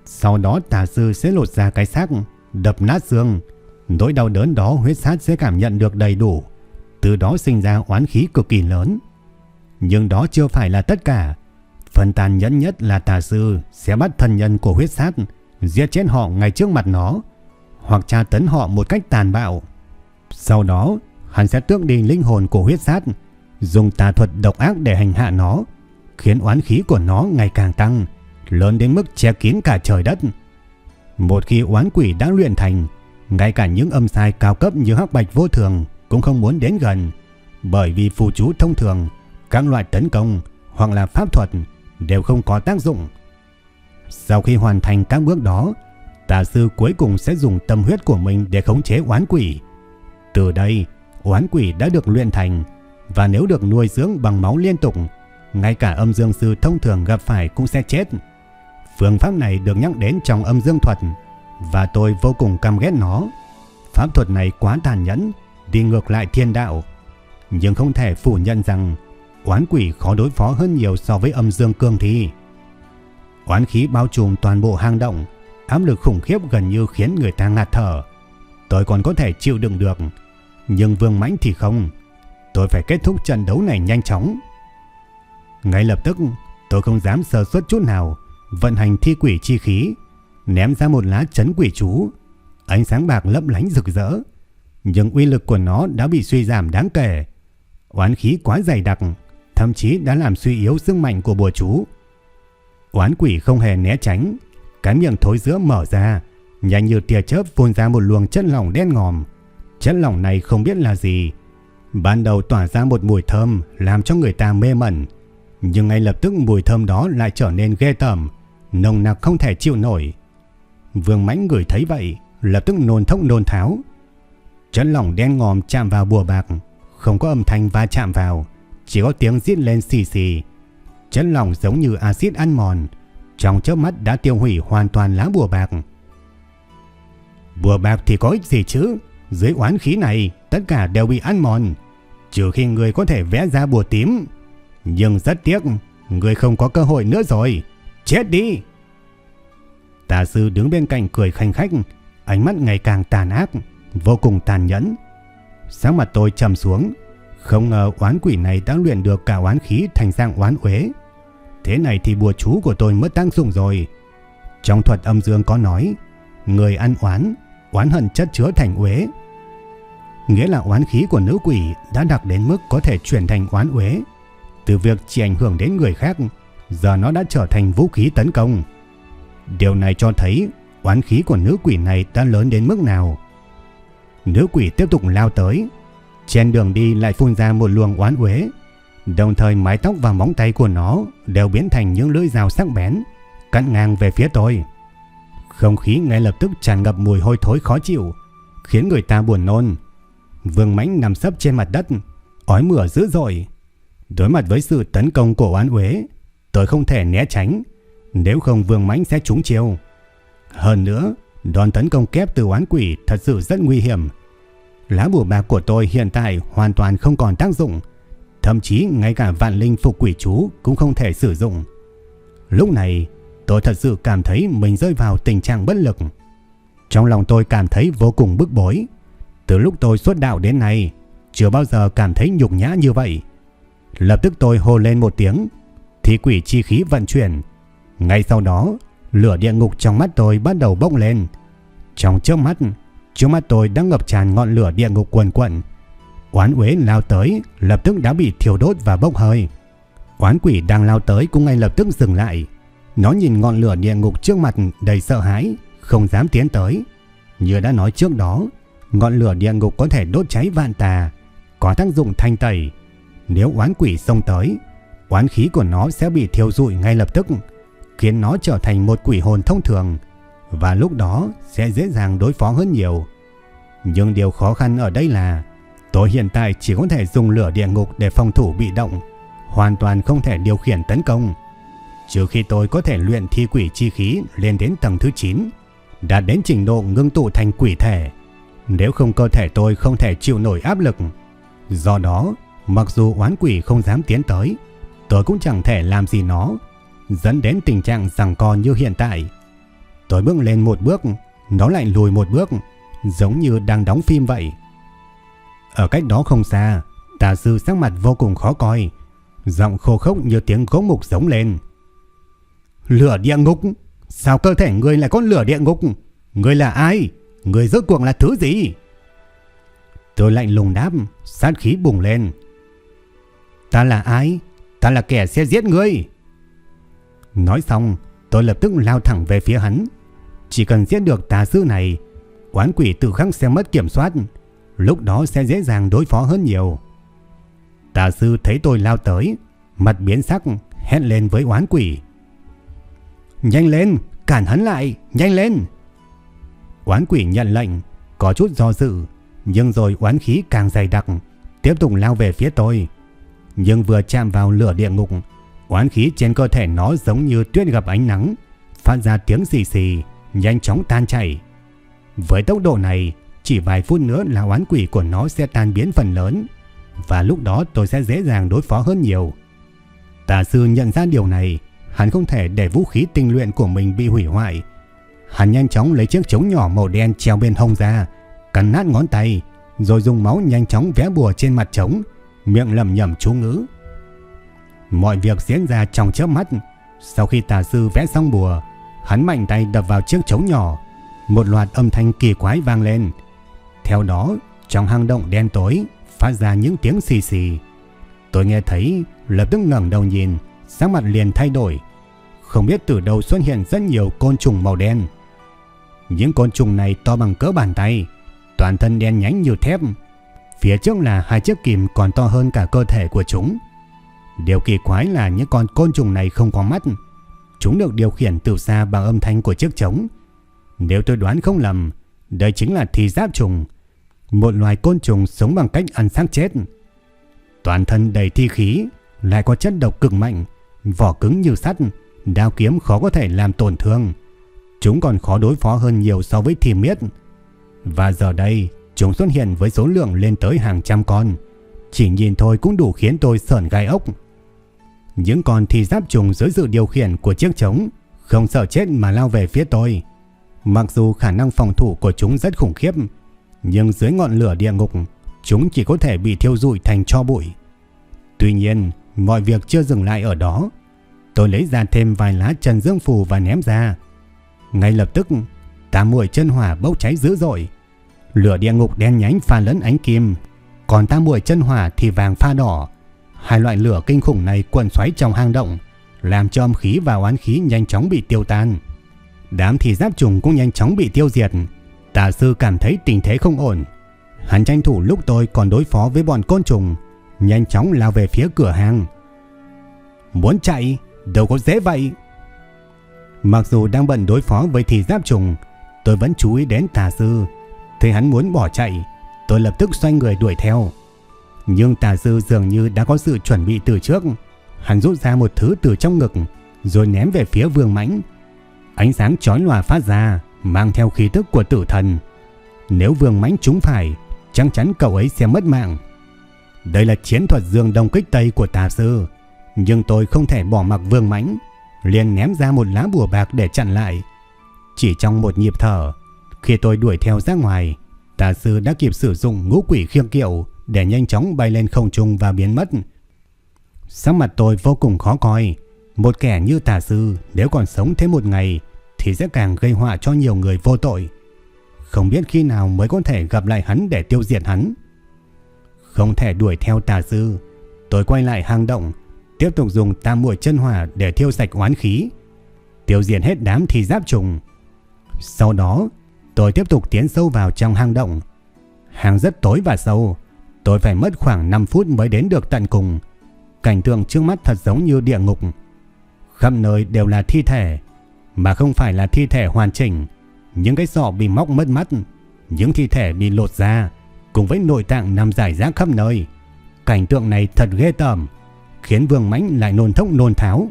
Sau đó tà sư sẽ lột ra cái xác, đập nát xương. Nỗi đau đớn đó huyết sát sẽ cảm nhận được đầy đủ, từ đó sinh ra oán khí cực kỳ lớn. Nhưng đó chưa phải là tất cả. Phần tàn nhẫn nhất là tà sư sẽ bắt thân nhân của huyết sát, giết chết họ ngay trước mặt nó, hoặc tra tấn họ một cách tàn bạo. Sau đó, hắn sẽ tước đi linh hồn của huyết sát, dùng tà thuật độc ác để hành hạ nó, khiến oán khí của nó ngày càng tăng, lớn đến mức che kín cả trời đất. Một khi oán quỷ đã luyện thành, ngay cả những âm sai cao cấp như hắc bạch vô thường cũng không muốn đến gần, bởi vì phù chú thông thường, các loại tấn công hoặc là pháp thuật đều không có tác dụng. Sau khi hoàn thành các bước đó, tà sư cuối cùng sẽ dùng tâm huyết của mình để khống chế oán quỷ. Từ đây, oán quỷ đã được luyện thành và nếu được nuôi dưỡng bằng máu liên tục, ngay cả âm dương sư thông thường gặp phải cũng sẽ chết. Phương pháp này được nhắc đến trong âm dương thuật và tôi vô cùng căm ghét nó. Pháp thuật này quá tàn nhẫn, đi ngược lại thiên đạo. Nhưng không thể phủ nhận rằng oán quỷ khó đối phó hơn nhiều so với âm dương cương thi. Oán khí bao trùm toàn bộ hang động, áp lực khủng khiếp gần như khiến người ta ngạt thở. Tôi còn có thể chịu đựng được, nhưng Vương Mãnh thì không. Tôi phải kết thúc trận đấu này nhanh chóng. Ngay lập tức, tôi không dám sơ suất chút nào, vận hành thi quỷ chi khí, ném ra một lá chấn quỷ chú. Ánh sáng bạc lấp lánh rực rỡ, nhưng uy lực của nó đã bị suy giảm đáng kể. Oán khí quá dày đặc, thậm chí đã làm suy yếu sức mạnh của bùa chú. Oán quỷ không hề né tránh, cái miệng thối giữa mở ra, nhanh như tia chớp phun ra một luồng chất lỏng đen ngòm. Chất lỏng này không biết là gì. Ban đầu tỏa ra một mùi thơm làm cho người ta mê mẩn, nhưng ngay lập tức mùi thơm đó lại trở nên ghê tởm, nồng nặc không thể chịu nổi. Vương Mãnh ngửi thấy vậy, lập tức nôn thốc nôn tháo. Chất lỏng đen ngòm chạm vào bùa bạc, không có âm thanh va chạm vào, chỉ có tiếng rít lên xì xì. Chất lỏng giống như axit ăn mòn, trong chớp mắt đã tiêu hủy hoàn toàn lá bùa bạc. Bùa bạc thì có ích gì chứ? Dưới oán khí này, tất cả đều bị ăn mòn, trừ khi người có thể vẽ ra bùa tím. Nhưng rất tiếc, người không có cơ hội nữa rồi. Chết đi! Tà sư đứng bên cạnh cười khanh khách, ánh mắt ngày càng tàn ác, vô cùng tàn nhẫn. Sáng mặt tôi trầm xuống, không ngờ oán quỷ này đã luyện được cả oán khí thành dạng oán uế. Thế này thì bùa chú của tôi mất tác dụng rồi. Trong thuật âm dương có nói, người ăn oán, oán hận chất chứa thành uế. Nghĩa là oán khí của nữ quỷ đã đạt đến mức có thể chuyển thành oán uế. Từ việc chỉ ảnh hưởng đến người khác, giờ nó đã trở thành vũ khí tấn công. Điều này cho thấy oán khí của nữ quỷ này đã lớn đến mức nào. Nữ quỷ tiếp tục lao tới, trên đường đi lại phun ra một luồng oán uế, đồng thời mái tóc và móng tay của nó đều biến thành những lưỡi dao sắc bén, cắt ngang về phía tôi. Không khí ngay lập tức tràn ngập mùi hôi thối khó chịu, khiến người ta buồn nôn. Vương Mãnh nằm sấp trên mặt đất, ói mửa dữ dội. Đối mặt với sự tấn công của oán uế, tôi không thể né tránh, nếu không Vương Mãnh sẽ trúng chiêu. Hơn nữa, đòn tấn công kép từ oán quỷ thật sự rất nguy hiểm. Lá bùa bạc của tôi hiện tại hoàn toàn không còn tác dụng, thậm chí ngay cả vạn linh phục quỷ chú cũng không thể sử dụng. Lúc này, tôi thật sự cảm thấy mình rơi vào tình trạng bất lực. Trong lòng tôi cảm thấy vô cùng bức bối. Từ lúc tôi xuất đạo đến nay, chưa bao giờ cảm thấy nhục nhã như vậy. Lập tức tôi hô lên một tiếng, thì quỷ chi khí vận chuyển. Ngay sau đó, lửa địa ngục trong mắt tôi bắt đầu bốc lên. Trong trước mắt, trước mắt tôi đã ngập tràn ngọn lửa địa ngục quần quận. Oán uế lao tới, lập tức đã bị thiêu đốt và bốc hơi. Oán quỷ đang lao tới cũng ngay lập tức dừng lại. Nó nhìn ngọn lửa địa ngục trước mặt đầy sợ hãi, không dám tiến tới. Như đã nói trước đó, ngọn lửa địa ngục có thể đốt cháy vạn tà, có tác dụng thanh tẩy. Nếu oán quỷ xông tới, oán khí của nó sẽ bị thiêu rụi ngay lập tức, khiến nó trở thành một quỷ hồn thông thường, và lúc đó sẽ dễ dàng đối phó hơn nhiều. Nhưng điều khó khăn ở đây là tôi hiện tại chỉ có thể dùng lửa địa ngục để phòng thủ bị động, hoàn toàn không thể điều khiển tấn công. Trừ khi tôi có thể luyện thi quỷ chi khí lên đến tầng thứ 9, đạt đến trình độ ngưng tụ thành quỷ thể. Nếu không cơ thể tôi không thể chịu nổi áp lực. Do đó, mặc dù oán quỷ không dám tiến tới, tôi cũng chẳng thể làm gì nó, dẫn đến tình trạng rằng co như hiện tại. Tôi bước lên một bước, nó lại lùi một bước, giống như đang đóng phim vậy. Ở cách đó không xa, tà sư sắc mặt vô cùng khó coi, giọng khô khốc như tiếng gỗ mục giống lên. Lửa địa ngục? Sao cơ thể người lại có lửa địa ngục? Người là ai? Người rốt cuộc là thứ gì? Tôi lạnh lùng đáp, sát khí bùng lên. Ta là ai? Ta là kẻ sẽ giết ngươi. Nói xong, tôi lập tức lao thẳng về phía hắn. Chỉ cần giết được tà sư này, quán quỷ tự khắc sẽ mất kiểm soát. Lúc đó sẽ dễ dàng đối phó hơn nhiều. Tà sư thấy tôi lao tới, mặt biến sắc, hét lên với oán quỷ. Nhanh lên, cản hắn lại, nhanh lên. Oán quỷ nhận lệnh, có chút do dự, nhưng rồi oán khí càng dày đặc, tiếp tục lao về phía tôi. Nhưng vừa chạm vào lửa địa ngục, oán khí trên cơ thể nó giống như tuyết gặp ánh nắng, phát ra tiếng xì xì, nhanh chóng tan chảy. Với tốc độ này, chỉ vài phút nữa là oán quỷ của nó sẽ tan biến phần lớn, và lúc đó tôi sẽ dễ dàng đối phó hơn nhiều. Tà sư nhận ra điều này, hắn không thể để vũ khí tinh luyện của mình bị hủy hoại. Hắn nhanh chóng lấy chiếc chống nhỏ màu đen treo bên hông ra, cắn nát ngón tay, rồi dùng máu nhanh chóng vẽ bùa trên mặt trống, miệng lẩm nhẩm chú ngữ. Mọi việc diễn ra trong chớp mắt. Sau khi tà sư vẽ xong bùa, hắn mạnh tay đập vào chiếc trống nhỏ, một loạt âm thanh kỳ quái vang lên. Theo đó, trong hang động đen tối phát ra những tiếng xì xì. Tôi nghe thấy, lập tức ngẩng đầu nhìn, sắc mặt liền thay đổi. Không biết từ đâu xuất hiện rất nhiều côn trùng màu đen. Những côn trùng này to bằng cỡ bàn tay, toàn thân đen nhánh như thép. Phía trước là hai chiếc kìm còn to hơn cả cơ thể của chúng. Điều kỳ quái là những con côn trùng này không có mắt. Chúng được điều khiển từ xa bằng âm thanh của chiếc trống. Nếu tôi đoán không lầm, đây chính là thi giáp trùng, một loài côn trùng sống bằng cách ăn xác chết. Toàn thân đầy thi khí, lại có chất độc cực mạnh, vỏ cứng như sắt, đao kiếm khó có thể làm tổn thương. Chúng còn khó đối phó hơn nhiều so với thi miết. Và giờ đây, chúng xuất hiện với số lượng lên tới hàng trăm con. Chỉ nhìn thôi cũng đủ khiến tôi sởn gai ốc. Những con thi giáp trùng dưới sự điều khiển của chiếc trống, không sợ chết mà lao về phía tôi. Mặc dù khả năng phòng thủ của chúng rất khủng khiếp, nhưng dưới ngọn lửa địa ngục, chúng chỉ có thể bị thiêu rụi thành cho bụi. Tuy nhiên, mọi việc chưa dừng lại ở đó. Tôi lấy ra thêm vài lá trần dương phù và ném ra. Ngay lập tức, tám muội chân hỏa bốc cháy dữ dội. Lửa địa ngục đen nhánh pha lẫn ánh kim, còn tám muội chân hỏa thì vàng pha đỏ. Hai loại lửa kinh khủng này quần xoáy trong hang động, làm cho âm khí và oán khí nhanh chóng bị tiêu tan. Đám thì giáp trùng cũng nhanh chóng bị tiêu diệt. Tà sư cảm thấy tình thế không ổn. Hắn tranh thủ lúc tôi còn đối phó với bọn côn trùng, nhanh chóng lao về phía cửa hang. Muốn chạy, đâu có dễ vậy. Mặc dù đang bận đối phó với thị giáp trùng, tôi vẫn chú ý đến tà sư. Thấy hắn muốn bỏ chạy, tôi lập tức xoay người đuổi theo. Nhưng tà sư dường như đã có sự chuẩn bị từ trước. Hắn rút ra một thứ từ trong ngực, rồi ném về phía vương mãnh. Ánh sáng chói lòa phát ra, mang theo khí tức của tử thần. Nếu vương mãnh trúng phải, chắc chắn cậu ấy sẽ mất mạng. Đây là chiến thuật dương đông kích tây của tà sư, nhưng tôi không thể bỏ mặc vương mãnh, liền ném ra một lá bùa bạc để chặn lại. Chỉ trong một nhịp thở, khi tôi đuổi theo ra ngoài, tà sư đã kịp sử dụng ngũ quỷ khiêng kiệu để nhanh chóng bay lên không trung và biến mất. Sắc mặt tôi vô cùng khó coi, một kẻ như tà sư nếu còn sống thêm một ngày thì sẽ càng gây họa cho nhiều người vô tội. Không biết khi nào mới có thể gặp lại hắn để tiêu diệt hắn. Không thể đuổi theo tà sư, tôi quay lại hang động, tiếp tục dùng tam muội chân hỏa để thiêu sạch oán khí, tiêu diệt hết đám thi giáp trùng. Sau đó, tôi tiếp tục tiến sâu vào trong hang động. Hang rất tối và sâu, tôi phải mất khoảng 5 phút mới đến được tận cùng. Cảnh tượng trước mắt thật giống như địa ngục. Khắp nơi đều là thi thể, mà không phải là thi thể hoàn chỉnh. Những cái sọ bị móc mất mắt, những thi thể bị lột ra, cùng với nội tạng nằm rải rác khắp nơi. Cảnh tượng này thật ghê tởm, khiến Vương Mãnh lại nôn thốc nôn tháo.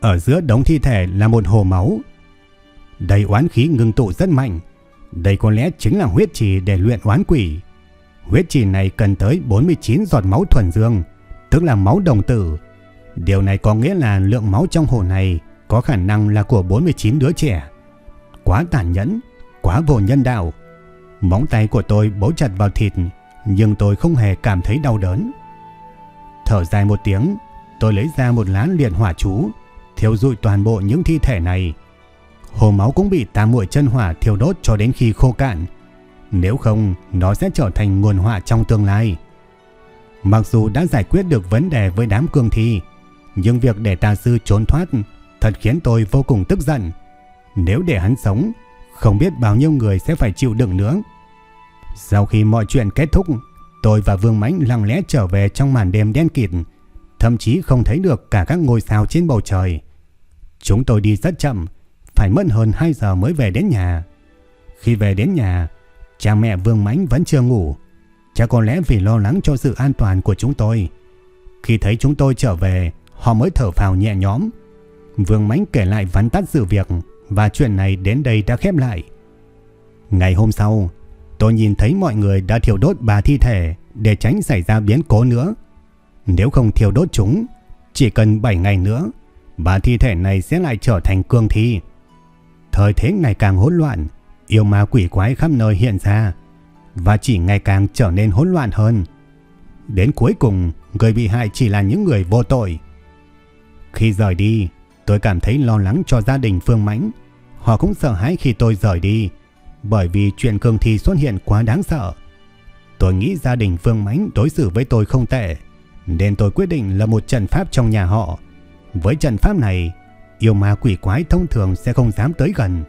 Ở giữa đống thi thể là một hồ máu. Đầy oán khí ngưng tụ rất mạnh. Đây có lẽ chính là huyết trì để luyện oán quỷ. Huyết trì này cần tới 49 giọt máu thuần dương, tức là máu đồng tử. Điều này có nghĩa là lượng máu trong hồ này có khả năng là của 49 đứa trẻ. Quá tàn nhẫn, quá vô nhân đạo. Móng tay của tôi bấu chặt vào thịt, nhưng tôi không hề cảm thấy đau đớn. Thở dài một tiếng, tôi lấy ra một lán liệt hỏa chú, thiêu rụi toàn bộ những thi thể này. Hồ máu cũng bị tám muội chân hỏa thiêu đốt cho đến khi khô cạn. Nếu không, nó sẽ trở thành nguồn họa trong tương lai. Mặc dù đã giải quyết được vấn đề với đám cương thi, nhưng việc để tà sư trốn thoát thật khiến tôi vô cùng tức giận. Nếu để hắn sống, không biết bao nhiêu người sẽ phải chịu đựng nữa. Sau khi mọi chuyện kết thúc, tôi và Vương Mãnh lặng lẽ trở về trong màn đêm đen kịt, thậm chí không thấy được cả các ngôi sao trên bầu trời. Chúng tôi đi rất chậm, phải mất hơn 2 giờ mới về đến nhà. Khi về đến nhà, cha mẹ Vương Mãnh vẫn chưa ngủ. Chắc có lẽ vì lo lắng cho sự an toàn của chúng tôi. Khi thấy chúng tôi trở về, họ mới thở phào nhẹ nhõm. Vương Mãnh kể lại vắn tắt sự việc và chuyện này đến đây đã khép lại. Ngày hôm sau, tôi nhìn thấy mọi người đã thiêu đốt bà thi thể để tránh xảy ra biến cố nữa. Nếu không thiêu đốt chúng, chỉ cần 7 ngày nữa, bà thi thể này sẽ lại trở thành cương thi. Thời thế ngày càng hỗn loạn, yêu ma quỷ quái khắp nơi hiện ra và chỉ ngày càng trở nên hỗn loạn hơn. Đến cuối cùng, người bị hại chỉ là những người vô tội. Khi rời đi, tôi cảm thấy lo lắng cho gia đình Phương Mãnh. Họ cũng sợ hãi khi tôi rời đi, bởi vì chuyện cương thi xuất hiện quá đáng sợ. Tôi nghĩ gia đình Phương Mãnh đối xử với tôi không tệ, nên tôi quyết định là một trận pháp trong nhà họ. Với trận pháp này, yêu ma quỷ quái thông thường sẽ không dám tới gần.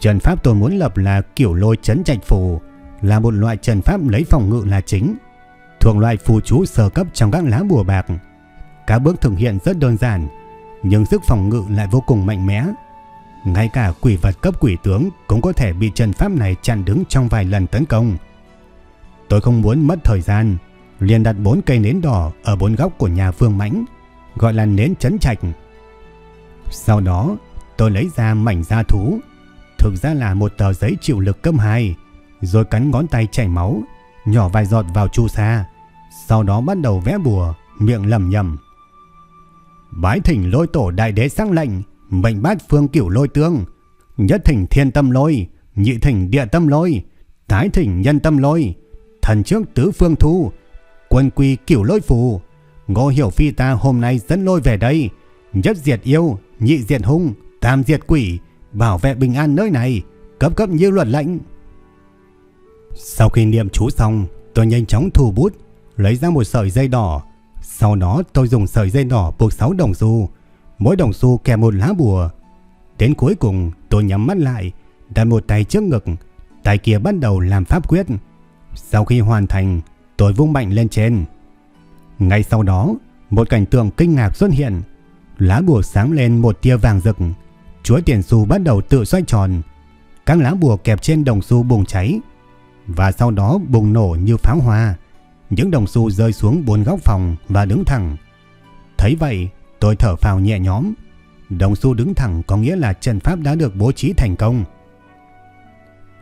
Trần pháp tôi muốn lập là kiểu lôi chấn trạch phù, là một loại trận pháp lấy phòng ngự là chính, thuộc loại phù chú sơ cấp trong các lá bùa bạc. Các bước thực hiện rất đơn giản, nhưng sức phòng ngự lại vô cùng mạnh mẽ. Ngay cả quỷ vật cấp quỷ tướng cũng có thể bị trận pháp này chặn đứng trong vài lần tấn công. Tôi không muốn mất thời gian, liền đặt bốn cây nến đỏ ở bốn góc của nhà Vương Mãnh, gọi là nến chấn trạch. Sau đó, tôi lấy ra mảnh da thú, thực ra là một tờ giấy chịu lực cấp 2, rồi cắn ngón tay chảy máu, nhỏ vài giọt vào chu sa, sau đó bắt đầu vẽ bùa, miệng lầm nhầm. Bái thỉnh lôi tổ đại đế sang lệnh, mệnh bát phương cửu lôi tương, nhất thỉnh thiên tâm lôi, nhị thỉnh địa tâm lôi, tái thỉnh nhân tâm lôi, thần trước tứ phương thu, quân quy cửu lôi phù. Ngô hiểu phi ta hôm nay dẫn lôi về đây, nhất diệt yêu, nhị diệt hung, tam diệt quỷ, bảo vệ bình an nơi này, cấp cấp như luật lệnh. Sau khi niệm chú xong, tôi nhanh chóng thu bút, lấy ra một sợi dây đỏ. Sau đó tôi dùng sợi dây đỏ buộc 6 đồng xu, mỗi đồng xu kèm một lá bùa. Đến cuối cùng, tôi nhắm mắt lại, đặt một tay trước ngực, tay kia bắt đầu làm pháp quyết. Sau khi hoàn thành, tôi vung mạnh lên trên. Ngay sau đó, một cảnh tượng kinh ngạc xuất hiện. Lá bùa sáng lên một tia vàng rực, chuỗi tiền xu bắt đầu tự xoay tròn. Các lá bùa kẹp trên đồng xu bùng cháy, và sau đó bùng nổ như pháo hoa. Những đồng xu rơi xuống bốn góc phòng và đứng thẳng. Thấy vậy, tôi thở phào nhẹ nhõm. Đồng xu đứng thẳng có nghĩa là trận pháp đã được bố trí thành công.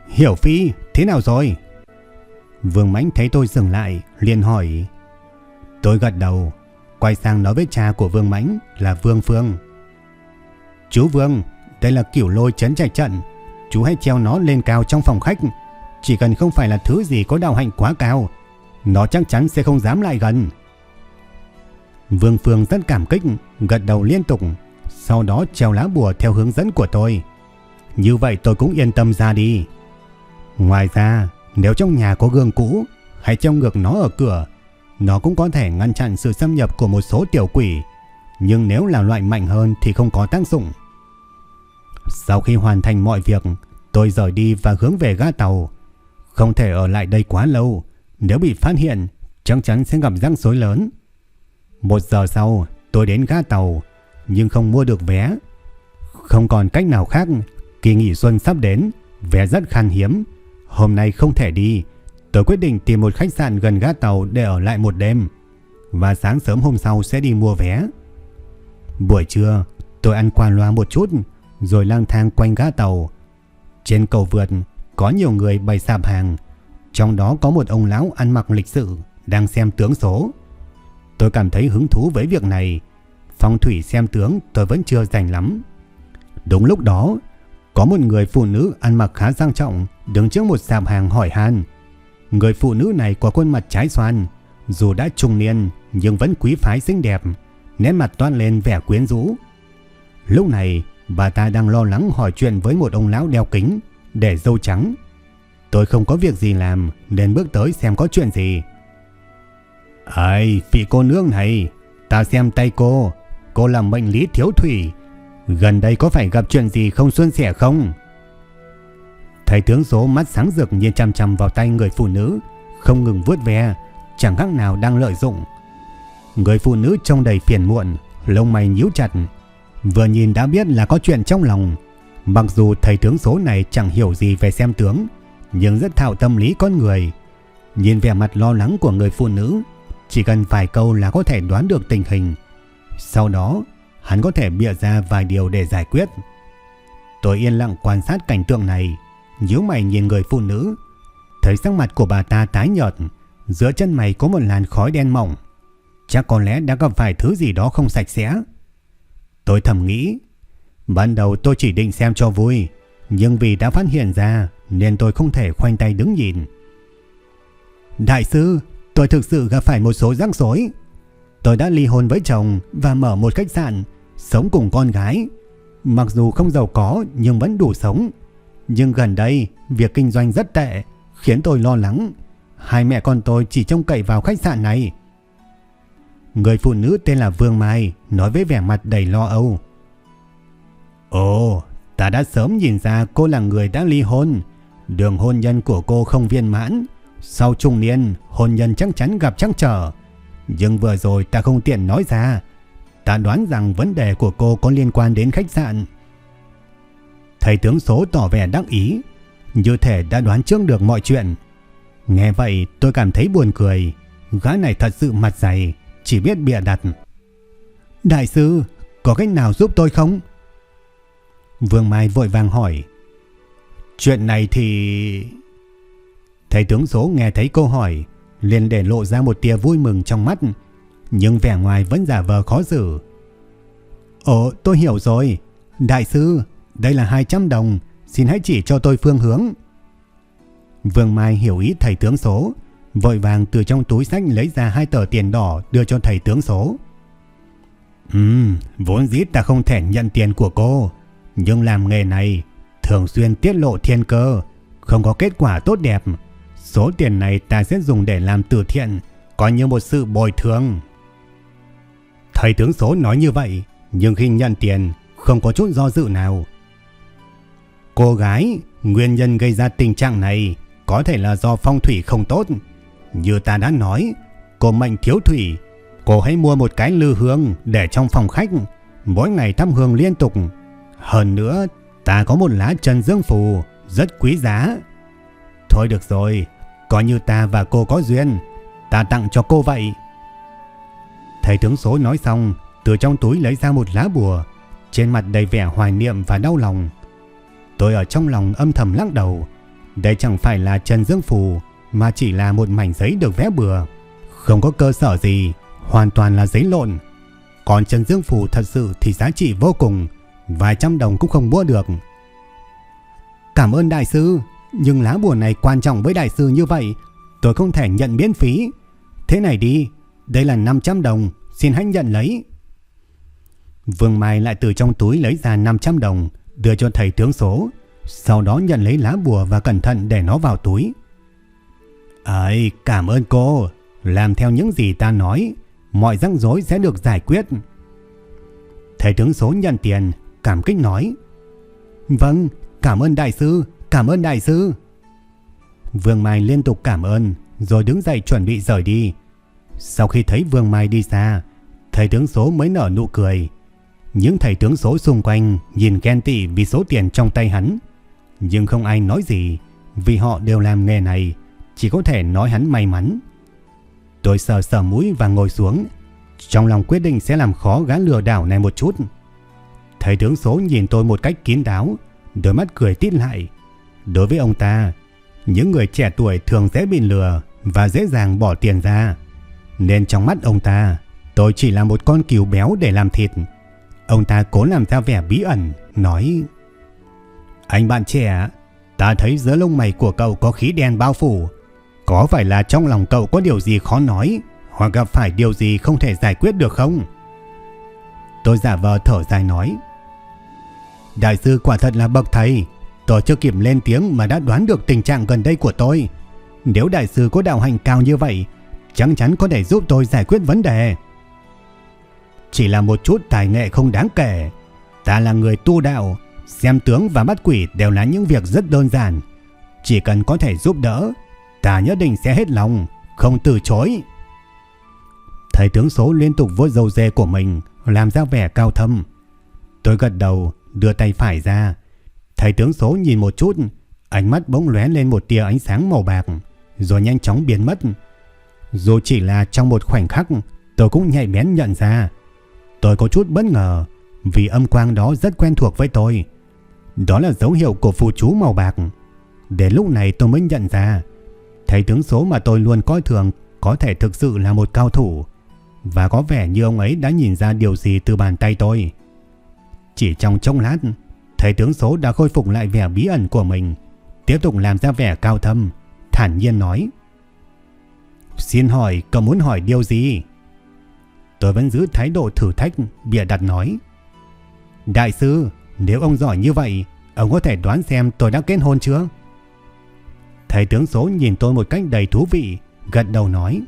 Hiểu Phi, thế nào rồi? Vương Mãnh thấy tôi dừng lại, liền hỏi. Tôi gật đầu, quay sang nói với cha của Vương Mãnh là Vương Phương. Chú Vương, đây là kiểu lôi chấn chạy trận. Chú hãy treo nó lên cao trong phòng khách chỉ cần không phải là thứ gì có đạo hạnh quá cao, nó chắc chắn sẽ không dám lại gần. Vương Phương rất cảm kích, gật đầu liên tục, sau đó treo lá bùa theo hướng dẫn của tôi. Như vậy tôi cũng yên tâm ra đi. Ngoài ra, nếu trong nhà có gương cũ, hãy treo ngược nó ở cửa. Nó cũng có thể ngăn chặn sự xâm nhập của một số tiểu quỷ, nhưng nếu là loại mạnh hơn thì không có tác dụng. Sau khi hoàn thành mọi việc, tôi rời đi và hướng về ga tàu. Không thể ở lại đây quá lâu. Nếu bị phát hiện, chắc chắn sẽ gặp rắc rối lớn. Một giờ sau, tôi đến ga tàu, nhưng không mua được vé. Không còn cách nào khác, kỳ nghỉ xuân sắp đến, vé rất khan hiếm. Hôm nay không thể đi, tôi quyết định tìm một khách sạn gần ga tàu để ở lại một đêm. Và sáng sớm hôm sau sẽ đi mua vé. Buổi trưa, tôi ăn qua loa một chút, rồi lang thang quanh gã tàu. Trên cầu vượt, có nhiều người bày sạp hàng, trong đó có một ông lão ăn mặc lịch sự đang xem tướng số. Tôi cảm thấy hứng thú với việc này, phong thủy xem tướng tôi vẫn chưa rành lắm. Đúng lúc đó, Có một người phụ nữ ăn mặc khá sang trọng đứng trước một sạp hàng hỏi han. Người phụ nữ này có khuôn mặt trái xoan, dù đã trung niên nhưng vẫn quý phái xinh đẹp, nét mặt toan lên vẻ quyến rũ. Lúc này, bà ta đang lo lắng hỏi chuyện với một ông lão đeo kính, để dâu trắng. Tôi không có việc gì làm nên bước tới xem có chuyện gì. Ây, vị cô nương này, ta xem tay cô, cô là mệnh lý thiếu thủy. Gần đây có phải gặp chuyện gì không xuân sẻ không? Thầy tướng số mắt sáng rực nhìn chăm chăm vào tay người phụ nữ, không ngừng vuốt ve, chẳng khác nào đang lợi dụng. Người phụ nữ trông đầy phiền muộn, lông mày nhíu chặt, vừa nhìn đã biết là có chuyện trong lòng. Mặc dù thầy tướng số này chẳng hiểu gì về xem tướng, nhưng rất thạo tâm lý con người. Nhìn vẻ mặt lo lắng của người phụ nữ, chỉ cần vài câu là có thể đoán được tình hình. Sau đó, hắn có thể bịa ra vài điều để giải quyết. Tôi yên lặng quan sát cảnh tượng này, nhíu mày nhìn người phụ nữ, thấy sắc mặt của bà ta tái nhợt, giữa chân mày có một làn khói đen mỏng. Chắc có lẽ đã gặp phải thứ gì đó không sạch sẽ. Tôi thầm nghĩ, ban đầu tôi chỉ định xem cho vui, nhưng vì đã phát hiện ra nên tôi không thể khoanh tay đứng nhìn. Đại sư, tôi thực sự gặp phải một số rắc rối. Tôi đã ly hôn với chồng và mở một khách sạn, sống cùng con gái. Mặc dù không giàu có nhưng vẫn đủ sống. Nhưng gần đây, việc kinh doanh rất tệ, khiến tôi lo lắng. Hai mẹ con tôi chỉ trông cậy vào khách sạn này. Người phụ nữ tên là Vương Mai nói với vẻ mặt đầy lo âu. Ồ, ta đã sớm nhìn ra cô là người đã ly hôn. Đường hôn nhân của cô không viên mãn. Sau trung niên, hôn nhân chắc chắn gặp trắc trở. Nhưng vừa rồi ta không tiện nói ra. Ta đoán rằng vấn đề của cô có liên quan đến khách sạn. Thầy tướng số tỏ vẻ đắc ý. Như thể đã đoán trước được mọi chuyện. Nghe vậy tôi cảm thấy buồn cười. Gái này thật sự mặt dày chỉ biết bịa đặt. Đại sư, có cách nào giúp tôi không? Vương Mai vội vàng hỏi. Chuyện này thì... Thầy tướng số nghe thấy câu hỏi, liền để lộ ra một tia vui mừng trong mắt, nhưng vẻ ngoài vẫn giả vờ khó xử. Ồ, tôi hiểu rồi. Đại sư, đây là 200 đồng, xin hãy chỉ cho tôi phương hướng. Vương Mai hiểu ý thầy tướng số, vội vàng từ trong túi sách lấy ra hai tờ tiền đỏ đưa cho thầy tướng số. Ừm, vốn dĩ ta không thể nhận tiền của cô, nhưng làm nghề này thường xuyên tiết lộ thiên cơ, không có kết quả tốt đẹp. Số tiền này ta sẽ dùng để làm từ thiện, coi như một sự bồi thường. Thầy tướng số nói như vậy, nhưng khi nhận tiền không có chút do dự nào. Cô gái, nguyên nhân gây ra tình trạng này có thể là do phong thủy không tốt, như ta đã nói, cô mệnh thiếu thủy, cô hãy mua một cái lư hương để trong phòng khách, mỗi ngày thắp hương liên tục. Hơn nữa, ta có một lá trần dương phù rất quý giá. Thôi được rồi, coi như ta và cô có duyên, ta tặng cho cô vậy. Thầy tướng số nói xong, từ trong túi lấy ra một lá bùa, trên mặt đầy vẻ hoài niệm và đau lòng. Tôi ở trong lòng âm thầm lắc đầu, đây chẳng phải là Trần Dương Phù mà chỉ là một mảnh giấy được vẽ bừa, không có cơ sở gì, hoàn toàn là giấy lộn. Còn Trần Dương Phù thật sự thì giá trị vô cùng, vài trăm đồng cũng không mua được. Cảm ơn đại sư, nhưng lá bùa này quan trọng với đại sư như vậy, tôi không thể nhận miễn phí. Thế này đi, đây là 500 đồng, xin hãy nhận lấy. Vương Mai lại từ trong túi lấy ra 500 đồng, đưa cho thầy tướng số, sau đó nhận lấy lá bùa và cẩn thận để nó vào túi. Ấy, cảm ơn cô. Làm theo những gì ta nói, mọi rắc rối sẽ được giải quyết. Thầy tướng số nhận tiền, cảm kích nói. Vâng, cảm ơn đại sư, cảm ơn đại sư. Vương Mai liên tục cảm ơn, rồi đứng dậy chuẩn bị rời đi. Sau khi thấy Vương Mai đi xa, thầy tướng số mới nở nụ cười. Những thầy tướng số xung quanh nhìn ghen tị vì số tiền trong tay hắn. Nhưng không ai nói gì, vì họ đều làm nghề này chỉ có thể nói hắn may mắn. Tôi sờ sờ mũi và ngồi xuống, trong lòng quyết định sẽ làm khó gã lừa đảo này một chút. Thầy tướng số nhìn tôi một cách kín đáo, đôi mắt cười tít lại. Đối với ông ta, những người trẻ tuổi thường dễ bị lừa và dễ dàng bỏ tiền ra. Nên trong mắt ông ta, tôi chỉ là một con cừu béo để làm thịt. Ông ta cố làm ra vẻ bí ẩn, nói Anh bạn trẻ, ta thấy giữa lông mày của cậu có khí đen bao phủ. Có phải là trong lòng cậu có điều gì khó nói hoặc gặp phải điều gì không thể giải quyết được không? Tôi giả vờ thở dài nói. Đại sư quả thật là bậc thầy. Tôi chưa kịp lên tiếng mà đã đoán được tình trạng gần đây của tôi. Nếu đại sư có đạo hành cao như vậy, chắc chắn có thể giúp tôi giải quyết vấn đề. Chỉ là một chút tài nghệ không đáng kể. Ta là người tu đạo, xem tướng và bắt quỷ đều là những việc rất đơn giản. Chỉ cần có thể giúp đỡ, ta nhất định sẽ hết lòng, không từ chối. Thầy tướng số liên tục vuốt dầu dê của mình, làm ra vẻ cao thâm. Tôi gật đầu, đưa tay phải ra. Thầy tướng số nhìn một chút, ánh mắt bỗng lóe lên một tia ánh sáng màu bạc, rồi nhanh chóng biến mất. Dù chỉ là trong một khoảnh khắc, tôi cũng nhạy bén nhận ra. Tôi có chút bất ngờ, vì âm quang đó rất quen thuộc với tôi. Đó là dấu hiệu của phù chú màu bạc. Đến lúc này tôi mới nhận ra, thầy tướng số mà tôi luôn coi thường có thể thực sự là một cao thủ. Và có vẻ như ông ấy đã nhìn ra điều gì từ bàn tay tôi. Chỉ trong chốc lát, thầy tướng số đã khôi phục lại vẻ bí ẩn của mình, tiếp tục làm ra vẻ cao thâm, thản nhiên nói. Xin hỏi cậu muốn hỏi điều gì? Tôi vẫn giữ thái độ thử thách, bịa đặt nói. Đại sư, nếu ông giỏi như vậy, ông có thể đoán xem tôi đã kết hôn chưa? Thầy tướng số nhìn tôi một cách đầy thú vị, gật đầu nói.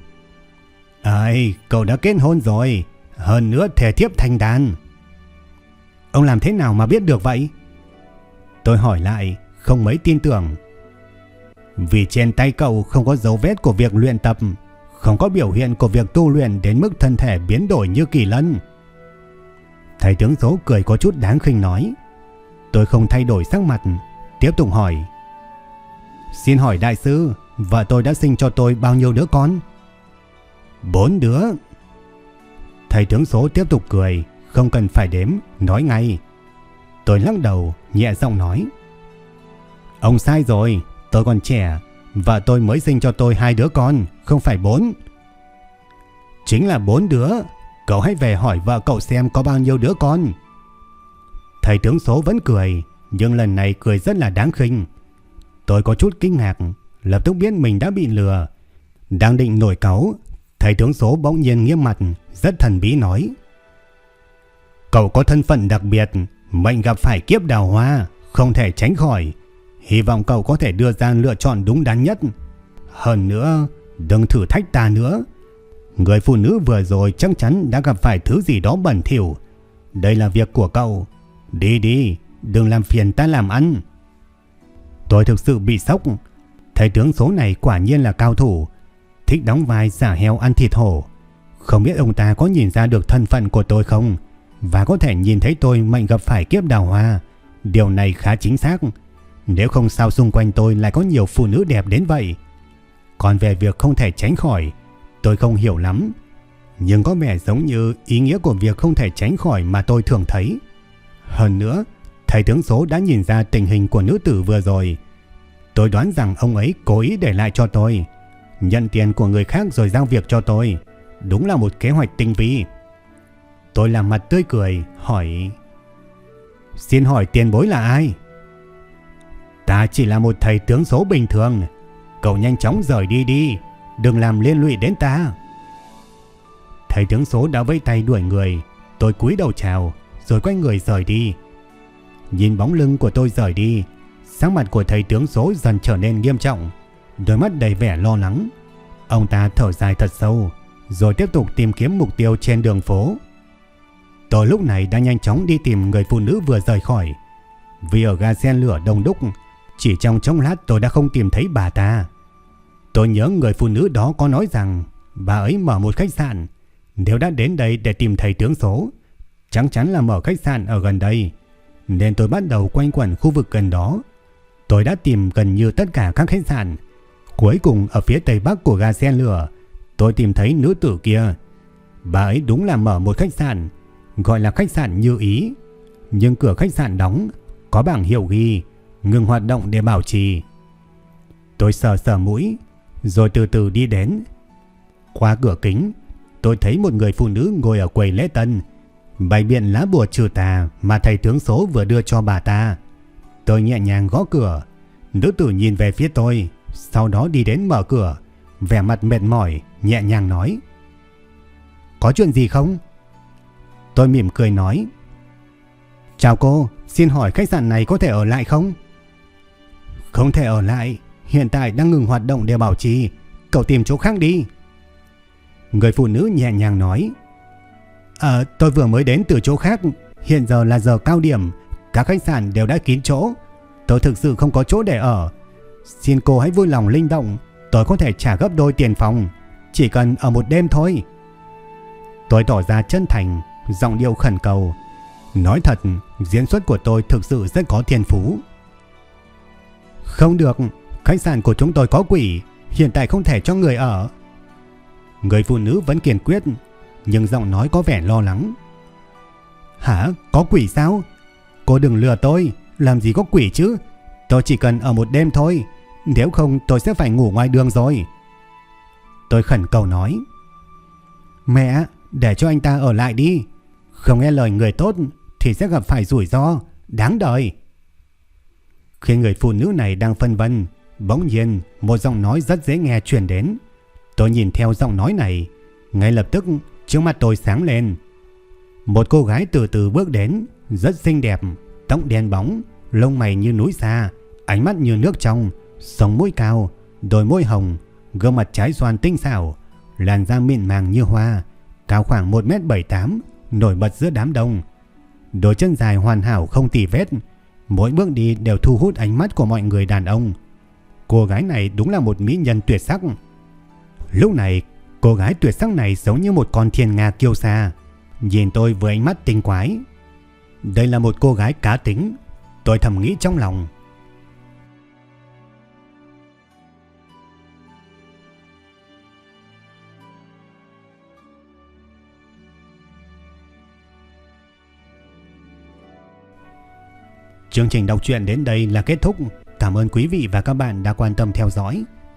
Ây, cậu đã kết hôn rồi, hơn nữa thể thiếp thành đàn. Ông làm thế nào mà biết được vậy? Tôi hỏi lại, không mấy tin tưởng. Vì trên tay cậu không có dấu vết của việc luyện tập, không có biểu hiện của việc tu luyện đến mức thân thể biến đổi như kỳ lân. Thầy tướng số cười có chút đáng khinh nói. Tôi không thay đổi sắc mặt, tiếp tục hỏi. Xin hỏi đại sư, vợ tôi đã sinh cho tôi bao nhiêu đứa con? Bốn đứa. Thầy tướng số tiếp tục cười, không cần phải đếm, nói ngay. Tôi lắc đầu, nhẹ giọng nói. Ông sai rồi, tôi còn trẻ, vợ tôi mới sinh cho tôi hai đứa con, không phải bốn. Chính là bốn đứa, cậu hãy về hỏi vợ cậu xem có bao nhiêu đứa con. Thầy tướng số vẫn cười, nhưng lần này cười rất là đáng khinh. Tôi có chút kinh ngạc, lập tức biết mình đã bị lừa. Đang định nổi cáu, thầy tướng số bỗng nhiên nghiêm mặt, rất thần bí nói. Cậu có thân phận đặc biệt, mệnh gặp phải kiếp đào hoa, không thể tránh khỏi. Hy vọng cậu có thể đưa ra lựa chọn đúng đắn nhất. Hơn nữa, đừng thử thách ta nữa. Người phụ nữ vừa rồi chắc chắn đã gặp phải thứ gì đó bẩn thỉu. Đây là việc của cậu. Đi đi, đừng làm phiền ta làm ăn. Tôi thực sự bị sốc. Thầy tướng số này quả nhiên là cao thủ. Thích đóng vai giả heo ăn thịt hổ. Không biết ông ta có nhìn ra được thân phận của tôi không? Và có thể nhìn thấy tôi mệnh gặp phải kiếp đào hoa. Điều này khá chính xác. Nếu không sao xung quanh tôi lại có nhiều phụ nữ đẹp đến vậy. Còn về việc không thể tránh khỏi, tôi không hiểu lắm. Nhưng có vẻ giống như ý nghĩa của việc không thể tránh khỏi mà tôi thường thấy. Hơn nữa, thầy tướng số đã nhìn ra tình hình của nữ tử vừa rồi. Tôi đoán rằng ông ấy cố ý để lại cho tôi. Nhận tiền của người khác rồi giao việc cho tôi. Đúng là một kế hoạch tinh vi. Tôi làm mặt tươi cười, hỏi... Xin hỏi tiền bối là ai? Ta chỉ là một thầy tướng số bình thường. Cậu nhanh chóng rời đi đi. Đừng làm liên lụy đến ta. Thầy tướng số đã vây tay đuổi người. Tôi cúi đầu chào, rồi quay người rời đi. Nhìn bóng lưng của tôi rời đi, sắc mặt của thầy tướng số dần trở nên nghiêm trọng, đôi mắt đầy vẻ lo lắng. Ông ta thở dài thật sâu, rồi tiếp tục tìm kiếm mục tiêu trên đường phố. Tôi lúc này đã nhanh chóng đi tìm người phụ nữ vừa rời khỏi. Vì ở ga xe lửa đông đúc, chỉ trong chốc lát tôi đã không tìm thấy bà ta. Tôi nhớ người phụ nữ đó có nói rằng bà ấy mở một khách sạn. Nếu đã đến đây để tìm thầy tướng số, chắc chắn là mở khách sạn ở gần đây. Nên tôi bắt đầu quanh quẩn khu vực gần đó. Tôi đã tìm gần như tất cả các khách sạn. Cuối cùng ở phía tây bắc của ga xe lửa, tôi tìm thấy nữ tử kia. Bà ấy đúng là mở một khách sạn, gọi là khách sạn Như Ý. Nhưng cửa khách sạn đóng, có bảng hiệu ghi, ngừng hoạt động để bảo trì. Tôi sờ sờ mũi, rồi từ từ đi đến. Qua cửa kính, tôi thấy một người phụ nữ ngồi ở quầy lễ tân, bày biện lá bùa trừ tà mà thầy tướng số vừa đưa cho bà ta. Tôi nhẹ nhàng gõ cửa. Nữ tử nhìn về phía tôi, sau đó đi đến mở cửa, vẻ mặt mệt mỏi, nhẹ nhàng nói. Có chuyện gì không? Tôi mỉm cười nói. Chào cô, xin hỏi khách sạn này có thể ở lại không? Không thể ở lại, hiện tại đang ngừng hoạt động để bảo trì, cậu tìm chỗ khác đi. Người phụ nữ nhẹ nhàng nói. À, tôi vừa mới đến từ chỗ khác, hiện giờ là giờ cao điểm, các khách sạn đều đã kín chỗ. Tôi thực sự không có chỗ để ở. Xin cô hãy vui lòng linh động, tôi có thể trả gấp đôi tiền phòng, chỉ cần ở một đêm thôi. Tôi tỏ ra chân thành, giọng điệu khẩn cầu. Nói thật, diễn xuất của tôi thực sự rất có thiên phú. Không được, khách sạn của chúng tôi có quỷ, hiện tại không thể cho người ở. Người phụ nữ vẫn kiên quyết, nhưng giọng nói có vẻ lo lắng. Hả? Có quỷ sao? Cô đừng lừa tôi, làm gì có quỷ chứ? Tôi chỉ cần ở một đêm thôi, nếu không tôi sẽ phải ngủ ngoài đường rồi. Tôi khẩn cầu nói. Mẹ, để cho anh ta ở lại đi. Không nghe lời người tốt thì sẽ gặp phải rủi ro, đáng đời. Khi người phụ nữ này đang phân vân, bỗng nhiên một giọng nói rất dễ nghe truyền đến. Tôi nhìn theo giọng nói này, ngay lập tức trước mặt tôi sáng lên. Một cô gái từ từ bước đến, rất xinh đẹp, tóc đen bóng, lông mày như núi xa, ánh mắt như nước trong, sống mũi cao, đôi môi hồng, gương mặt trái xoan tinh xảo, làn da mịn màng như hoa, cao khoảng 1m78, nổi bật giữa đám đông. Đôi chân dài hoàn hảo không tì vết, mỗi bước đi đều thu hút ánh mắt của mọi người đàn ông. Cô gái này đúng là một mỹ nhân tuyệt sắc. Lúc này, cô gái tuyệt sắc này giống như một con thiên nga kiêu sa, nhìn tôi với ánh mắt tinh quái. Đây là một cô gái cá tính, tôi thầm nghĩ trong lòng. Chương trình đọc truyện đến đây là kết thúc. Cảm ơn quý vị và các bạn đã quan tâm theo dõi.